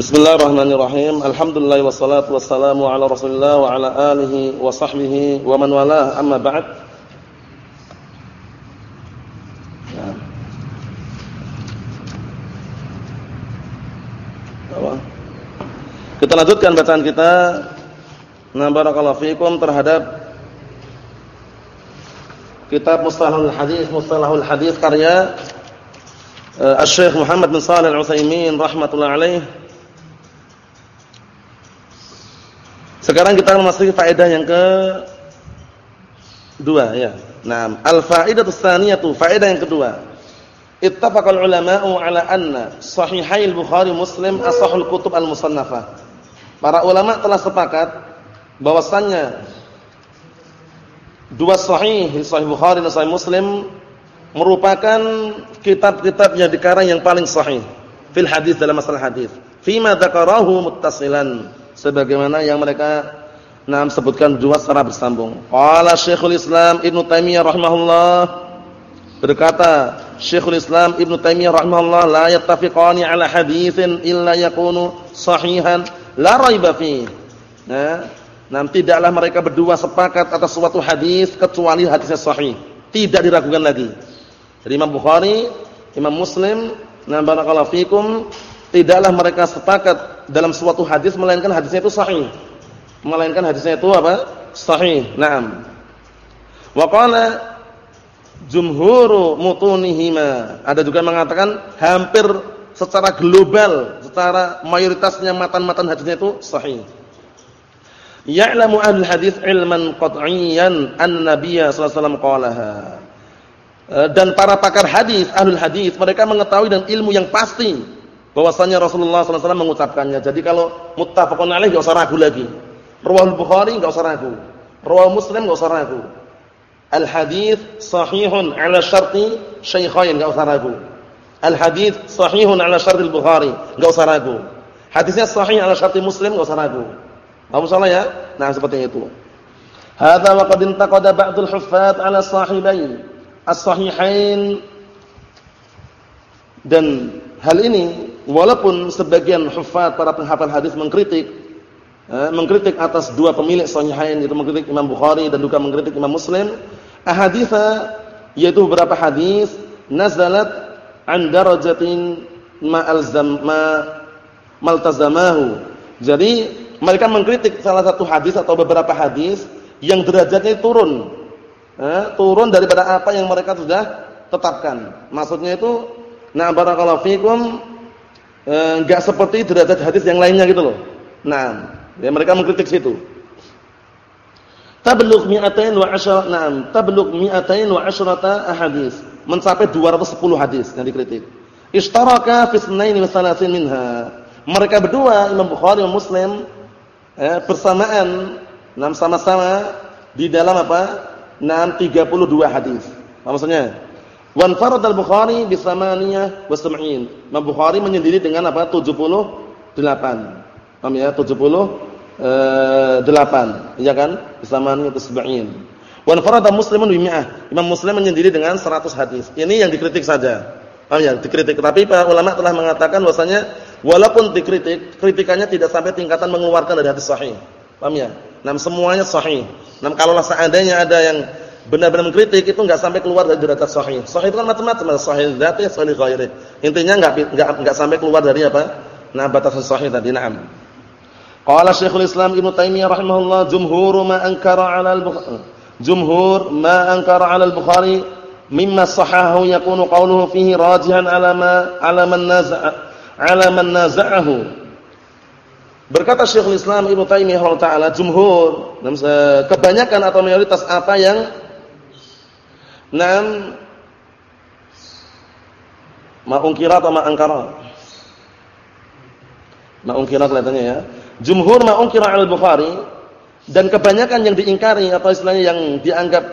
Bismillahirrahmanirrahim. Alhamdulillah wassalatu wassalamu ala Rasulillah wa ala alihi wa sahbihi wa man walah. Amma ba'd. Kita lanjutkan bacaan kita. Na barakallahu fikum terhadap kitab Mustalahul Hadis, Mustalahul Hadis karya uh, Asy-Syaikh Muhammad bin Shalih Al-Utsaimin rahimatullah alaih Sekarang kita memasuki faedah yang ke dua ya. Nah, al-faidatu tsaniyatu, faedah yang kedua. Ittafaqal ulama'u ala anna sahihail Bukhari Muslim asahul kutub al-musannafah. Para ulama telah sepakat bahwasannya dua sahih, sahih Bukhari dan sahih Muslim merupakan kitab-kitab yang dikarang yang paling sahih fil hadis dalam masalah hadis. Fima dzakarahu muttasilan sebagaimana yang mereka nam sebutkan dua secara bersambung. Qala Syekhul Islam Ibnu Taimiyah rahimahullah berkata, Syekhul Islam Ibnu Taimiyah rahimahullah la yattafiqani ala haditsin illa yakunu sahihan la raiba fi. Nah, nam tidaklah mereka berdua sepakat atas suatu hadis kecuali hadisnya sahih. Tidak diragukan lagi. Jadi Imam Bukhari, Imam Muslim, nah barakallahu fikum tidaklah mereka sepakat dalam suatu hadis melainkan hadisnya itu sahih. Melainkan hadisnya itu apa? Sahih. Naam. Wa qala jumhuru mutunihima. Ada juga mengatakan hampir secara global, secara mayoritasnya matan-matan hadisnya itu sahih. Ya'lamu ahlul hadis ilman qat'iyyan an nabiyya sallallahu alaihi. Eh, dan para pakar hadis, ahlul hadis, mereka mengetahui dan ilmu yang pasti bahwasanya Rasulullah SAW mengucapkannya. Jadi kalau muttafaqun alaih enggak usah ragu lagi. Riwayat Bukhari enggak usah ragu. Riwayat Muslim enggak usah ragu. Al hadis sahihun ala syarti syaikhain enggak usah ragu. Al hadis sahihun ala syarti Bukhari enggak usah ragu. Hadisnya sahih ala syarti Muslim enggak usah ragu. Paham salah ya? Nah, seperti itu. Hadza wa qad intaqada ba'dul huffaz ala sahibain as-sahihain dan hal ini walaupun sebagian hufat para penghafal hadis mengkritik eh, mengkritik atas dua pemilik sahihain itu mengkritik Imam Bukhari dan juga mengkritik Imam Muslim ahaditsa yaitu beberapa hadis nazalat an darajatin ma alzama maltazamahu. Jadi mereka mengkritik salah satu hadis atau beberapa hadis yang derajatnya turun eh, turun daripada apa yang mereka sudah tetapkan. Maksudnya itu nah barakallahu fikum enggak seperti derajat hadis yang lainnya gitu loh. Nah, ya mereka mengkritik situ. Tablugh mi'atain wa asyara na'am, tablugh mi'atain wa asyrata ahadits. Mencapai 210 hadis yang dikritik. Ishtaraka fi sunaini wa salasin minha. Mereka berdua Imam Bukhari dan Muslim eh, bersamaan enam sama-sama di dalam apa? 632 hadis. Apa maksudnya? Wan farad al-Bukhari bi samaniyah wa. Imam Bukhari menyendiri dengan apa? 78. Paham ya? 78. Eh, iya kan? Bi samaniyah wa sab'in. Wan farad Muslimun bi mi'ah. Imam Muslim menyendiri dengan 100 hadis. Ini yang dikritik saja. Paham ya? Dikritik. Tapi para ulama telah mengatakan bahwasanya walaupun dikritik, kritikannya tidak sampai tingkatan mengeluarkan dari hadis sahih. Paham ya? Nah, semuanya sahih. Nah, kalaulah seandainya ada yang benar-benar mengkritik itu enggak sampai keluar dari derajat sahih. Sahih itu kan macam-macam, sahih dzati, sahih ghairi. Intinya enggak enggak enggak sampai keluar dari apa? Nah, batasan sahih tadi, na'am. Qala Syekhul Islam Ibnu Taimiyah rahimahullah jumhur ma ankara 'ala al-Bukhari jumhur ma ankara 'ala al-Bukhari mimma sahahu yakunu qawluhu fihi rajihan 'ala ma 'ala man naza'a 'ala man naza'ahu Berkata Syekhul Islam Ibnu Taimiyah rahimahullah taala jumhur kebanyakan atau mayoritas apa yang Naam Ma'ungkira atau ma'angkara? Ma'ungkira kelihatannya ya. Jumhur ma'ungkira al-Bukhari dan kebanyakan yang diingkari atau istilahnya yang dianggap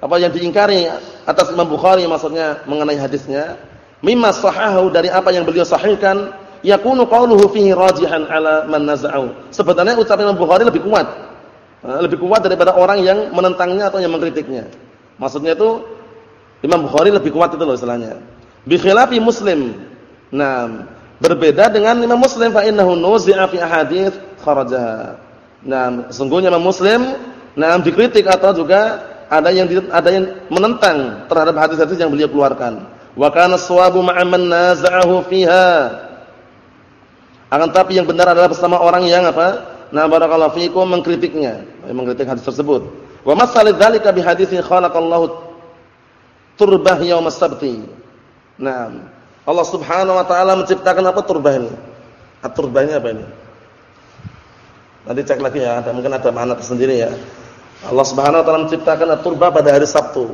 apa yang diingkari atas Imam Bukhari maksudnya mengenai hadisnya mimma sahahu dari apa yang beliau sahihkan yakunu qawluhu fihi rajihan ala man naza'u. Sebenarnya ucapan Imam Bukhari lebih kuat. Eh, lebih kuat daripada orang yang menentangnya atau yang mengkritiknya. Maksudnya itu Imam Bukhari lebih kuat itu loh istilahnya. Bi khilafi Muslim. Nah, Berbeda dengan Imam Muslim fa innahu nuzi'a fi ahadits kharajaha. Nah, sesungguhnya Imam Muslim nah dikritik atau juga ada yang ada yang menentang terhadap hadis-hadis yang beliau keluarkan. Wa kana shawabu ma'a man naza'ahu fiha. Akan tapi yang benar adalah bersama orang yang apa? Nah, barakallahu fikum mengkritiknya, mengkritik hadis tersebut. Wa masalid dzalika bi haditsin khalaqallahu turbah yaum as-sabti. Nah, Allah Subhanahu wa taala menciptakan apa turbah ini? At-turbah ini apa ini? Nanti cek lagi ya, ada mungkin ada makna tersendiri ya. Allah Subhanahu wa taala menciptakan at-turbah pada hari Sabtu.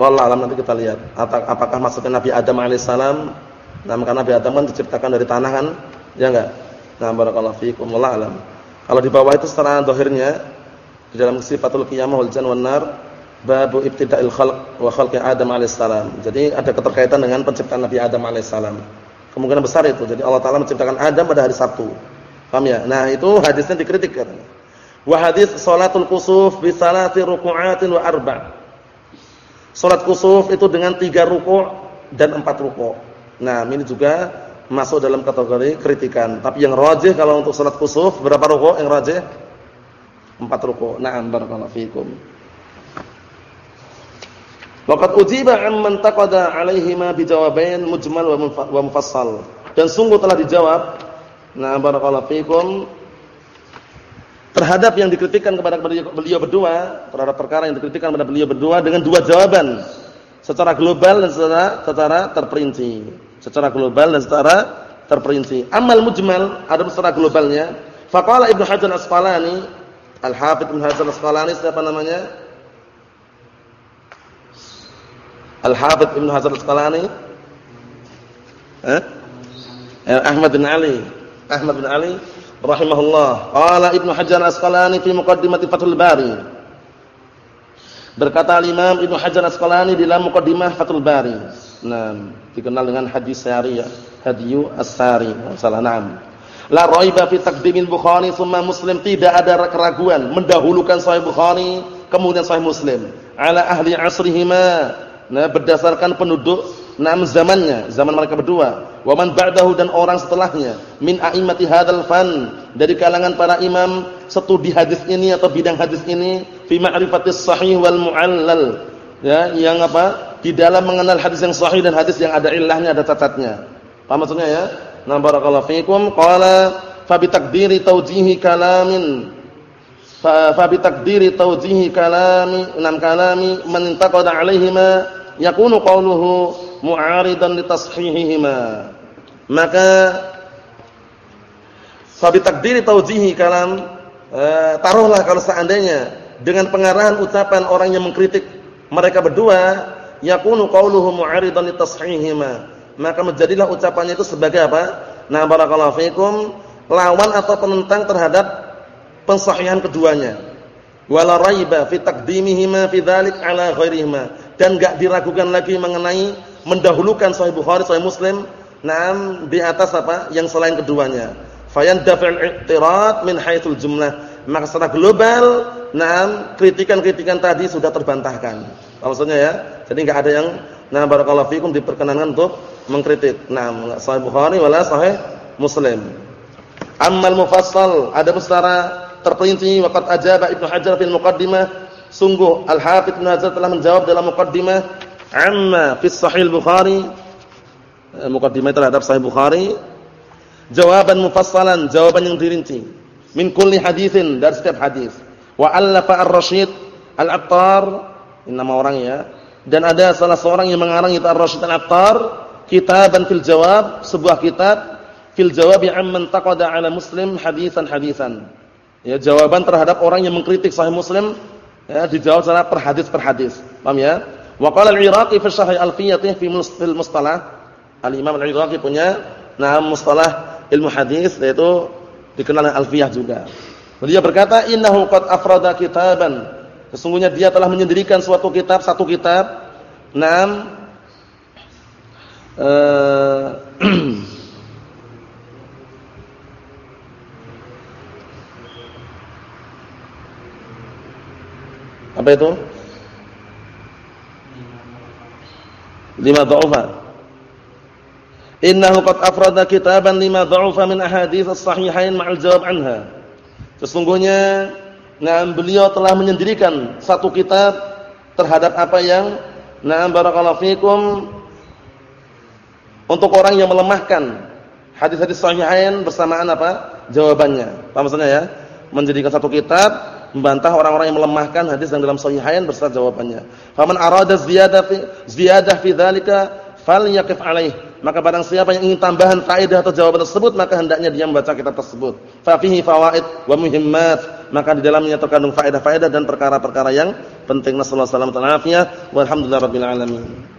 Wallah alam nanti kita lihat apakah maksudnya Nabi Adam alaihissalam nah karena Nabi Adam kan diciptakan dari tanah kan ya enggak nah barakallahu fiikum wallah alam kalau di bawah itu secara dohirnya di dalam sifatul qiyamah wal jan wan nar babu ibtida'il khalq wa khalqi Adam alaihissalam jadi ada keterkaitan dengan penciptaan Nabi Adam alaihissalam kemungkinan besar itu. Jadi Allah taala menciptakan Adam pada hari Sabtu. Paham ya? Nah itu hadisnya dikritik katanya. Wa hadis salatul kusuf bi salati ruku'atin wa arba' Salat kusuf itu dengan tiga ruku' dan empat ruku'. Nah, ini juga masuk dalam kategori kritikan. Tapi yang rajih kalau untuk salat kusuf berapa ruku' yang rajih? Empat ruku'. Na'am barakallahu fikum. Waqad ujiba amman taqada 'alaihima bijawabain mujmal wa mufassal. Dan sungguh telah dijawab. Nah, barakallahu fikum terhadap yang dikritikkan kepada beliau berdua, terhadap perkara yang dikritikkan kepada beliau berdua dengan dua jawaban secara global dan secara secara terperinci. Secara global dan secara terperinci. Amal mujmal ada secara globalnya. Faqala Ibnu Hajar Al-Asqalani, Al-Hafidz Ibnu Hajar Al-Asqalani siapa namanya? Al-Hafidz Ibnu Hajar Al-Asqalani. Eh? Ahmad bin Ali. Ahmad bin Ali rahimahullah. Qala Ibnu Hajar Asqalani fi muqaddimati Fathul Bari. Berkata Imam Ibnu Hajar Asqalani dalam muqaddimah Fathul Bari. Nah, dikenal dengan hadis sari ya, hadiyu as-sari. Salah na'am. La raiba fi taqdimil Bukhari summa Muslim, tidak ada keraguan. Mendahulukan Sahih Bukhari kemudian Sahih Muslim. Ala ahli asrihima. Nah, berdasarkan penduduk enam zamannya, zaman mereka berdua. Wa man ba'dahu dan orang setelahnya. Min a'immati hadzal fan. Dari kalangan para imam studi hadis ini atau bidang hadis ini fi ma'rifatis sahih wal mu'allal. Ya yang apa? Di dalam mengenal hadis yang sahih dan hadis yang ada ilahnya ada catatnya. Paham maksudnya ya na barakallahu fikum. Qala fa bi taqdiri tawjihi kalamin. Fa fa bi taqdiri tawjihi kalami enam kalami man alaihima yakunu qawluhu mu'aridan li tashihihima. Maka sabi takdiri taujihi kalam e, taruhlah kalau seandainya dengan pengarahan ucapan orang yang mengkritik mereka berdua yakunu qauluhu mu'aridan li tashihihima maka menjadilah ucapannya itu sebagai apa nah barakallahu fikum lawan atau penentang terhadap pensahihan keduanya wala raiba fi taqdimihima fi dzalik ala ghairihima dan enggak diragukan lagi mengenai mendahulukan sahih Bukhari sahih Muslim Naam di atas apa? Yang selain keduanya. Fayan daf'al i'tirad min haitsul jumlah. Maka secara global, naam kritikan-kritikan tadi sudah terbantahkan. Maksudnya ya. Jadi enggak ada yang nah barakallahu fikum diperkenankan untuk mengkritik. Naam, sahih Bukhari wala sahih Muslim. Ammal mufassal ada secara terperinci waqat ajaba Ibnu Hajar fil muqaddimah. Sungguh Al-Hafidz Ibnu Hajar telah menjawab dalam muqaddimah. Amma fi sahih Bukhari Eh, mukaddimah terhadap Sahih Bukhari jawaban mufassalan jawaban yang dirinci. Min kulli haditsin dari setiap hadis. Wa allafa ar-rasyid al-attar ini nama orang ya dan ada salah seorang yang mengarang itu ar-rasyid al-attar kitaban fil jawab sebuah kitab fil jawab amman taqada ala muslim hadisan hadisan ya jawaban terhadap orang yang mengkritik sahih muslim ya dijawab secara per hadis per hadis paham ya wa al-iraqi fi sahih al-fiyatih fi mustalah Al-Imam Al-Iraqi punya nah mustalah ilmu hadis yaitu dikenal alfiyah juga. Dia berkata innahu qad afrada kitaban. Sesungguhnya dia telah menyendirikan suatu kitab, satu kitab. Naam eh Apa itu? lima dha'ufa. Innahu qad afrada kitaban lima dha'ufa min ahadits as-sahihain ma'al jawab anha. Sesungguhnya nah beliau telah menyendirikan satu kitab terhadap apa yang na'am barakallahu fikum untuk orang yang melemahkan hadis-hadis sahihain bersamaan apa? Jawabannya. Paham maksudnya ya? Menjadikan satu kitab membantah orang-orang yang melemahkan hadis yang dalam sahihain berserta jawabannya. Faman arada ziyadah fi ziyadah fi dzalika falyaqif alaih. Maka barang siapa yang ingin tambahan faedah atau jawaban tersebut maka hendaknya dia membaca kitab tersebut. Fa fihi fawaid wa muhimmat. Maka di dalamnya terkandung faedah-faedah dan perkara-perkara yang penting. Nasallahu alaihi wasallam. Walhamdulillahirabbil alamin.